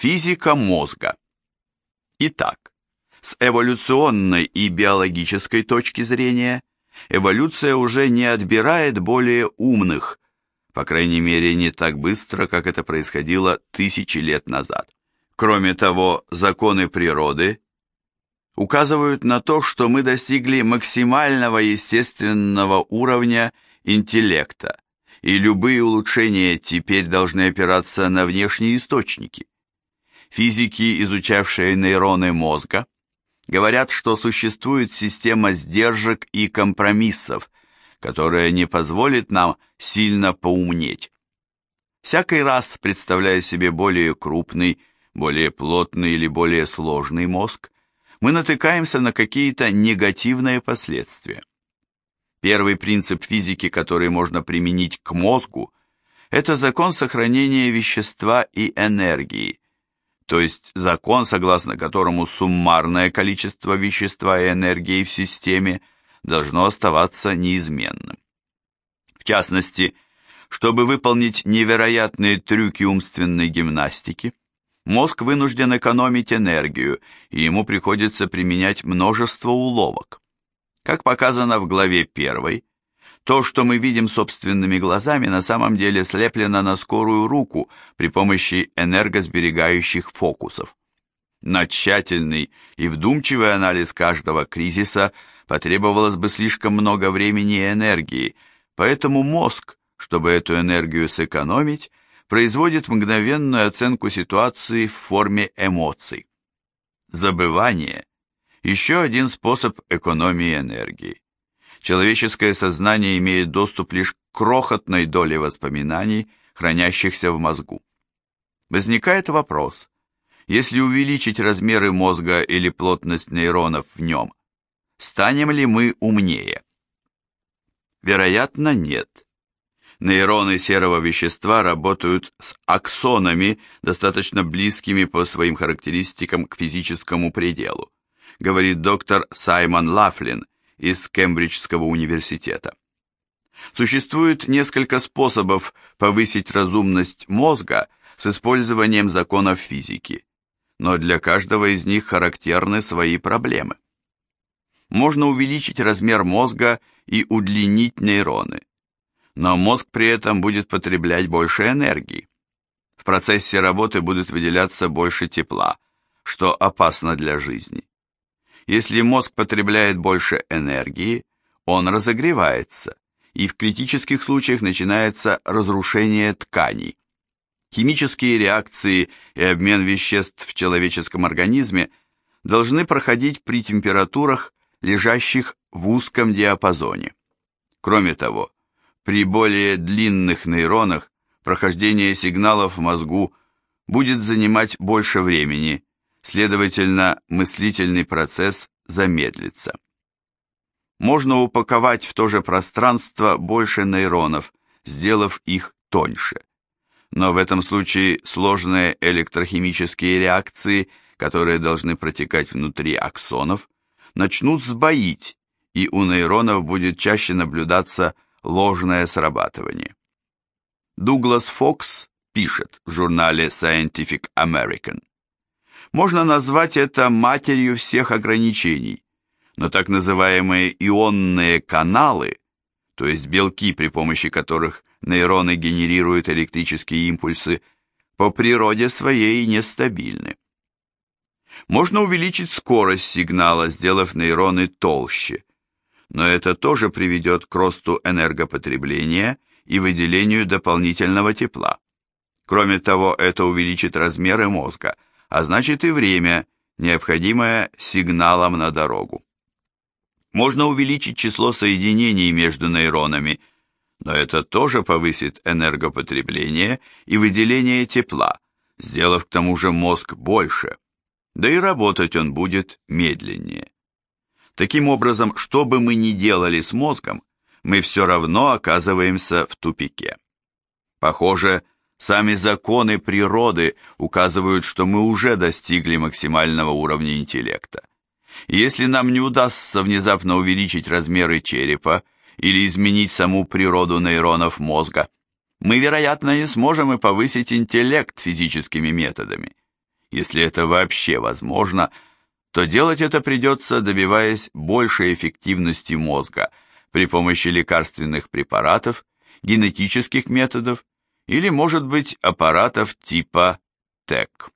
Физика мозга. Итак, с эволюционной и биологической точки зрения, эволюция уже не отбирает более умных, по крайней мере не так быстро, как это происходило тысячи лет назад. Кроме того, законы природы указывают на то, что мы достигли максимального естественного уровня интеллекта, и любые улучшения теперь должны опираться на внешние источники. Физики, изучавшие нейроны мозга, говорят, что существует система сдержек и компромиссов, которая не позволит нам сильно поумнеть. Всякий раз, представляя себе более крупный, более плотный или более сложный мозг, мы натыкаемся на какие-то негативные последствия. Первый принцип физики, который можно применить к мозгу, это закон сохранения вещества и энергии, то есть закон, согласно которому суммарное количество вещества и энергии в системе должно оставаться неизменным. В частности, чтобы выполнить невероятные трюки умственной гимнастики, мозг вынужден экономить энергию, и ему приходится применять множество уловок. Как показано в главе 1, то, что мы видим собственными глазами, на самом деле слеплено на скорую руку при помощи энергосберегающих фокусов. На тщательный и вдумчивый анализ каждого кризиса потребовалось бы слишком много времени и энергии, поэтому мозг, чтобы эту энергию сэкономить, производит мгновенную оценку ситуации в форме эмоций. Забывание – еще один способ экономии энергии. Человеческое сознание имеет доступ лишь к крохотной доле воспоминаний, хранящихся в мозгу. Возникает вопрос, если увеличить размеры мозга или плотность нейронов в нем, станем ли мы умнее? Вероятно, нет нейроны серого вещества работают с аксонами, достаточно близкими по своим характеристикам к физическому пределу, говорит доктор Саймон Лафлин из Кембриджского университета. Существует несколько способов повысить разумность мозга с использованием законов физики, но для каждого из них характерны свои проблемы. Можно увеличить размер мозга и удлинить нейроны но мозг при этом будет потреблять больше энергии. В процессе работы будет выделяться больше тепла, что опасно для жизни. Если мозг потребляет больше энергии, он разогревается, и в критических случаях начинается разрушение тканей. Химические реакции и обмен веществ в человеческом организме должны проходить при температурах, лежащих в узком диапазоне. Кроме того, при более длинных нейронах прохождение сигналов в мозгу будет занимать больше времени, следовательно, мыслительный процесс замедлится. Можно упаковать в то же пространство больше нейронов, сделав их тоньше. Но в этом случае сложные электрохимические реакции, которые должны протекать внутри аксонов, начнут сбоить, и у нейронов будет чаще наблюдаться ложное срабатывание. Дуглас Фокс пишет в журнале Scientific American. Можно назвать это матерью всех ограничений, но так называемые ионные каналы, то есть белки, при помощи которых нейроны генерируют электрические импульсы, по природе своей нестабильны. Можно увеличить скорость сигнала, сделав нейроны толще, но это тоже приведет к росту энергопотребления и выделению дополнительного тепла. Кроме того, это увеличит размеры мозга, а значит и время, необходимое сигналом на дорогу. Можно увеличить число соединений между нейронами, но это тоже повысит энергопотребление и выделение тепла, сделав к тому же мозг больше, да и работать он будет медленнее. Таким образом, что бы мы ни делали с мозгом, мы все равно оказываемся в тупике. Похоже, сами законы природы указывают, что мы уже достигли максимального уровня интеллекта. Если нам не удастся внезапно увеличить размеры черепа или изменить саму природу нейронов мозга, мы, вероятно, не сможем и повысить интеллект физическими методами. если это вообще возможно, то делать это придется, добиваясь большей эффективности мозга при помощи лекарственных препаратов, генетических методов или, может быть, аппаратов типа ТЭК.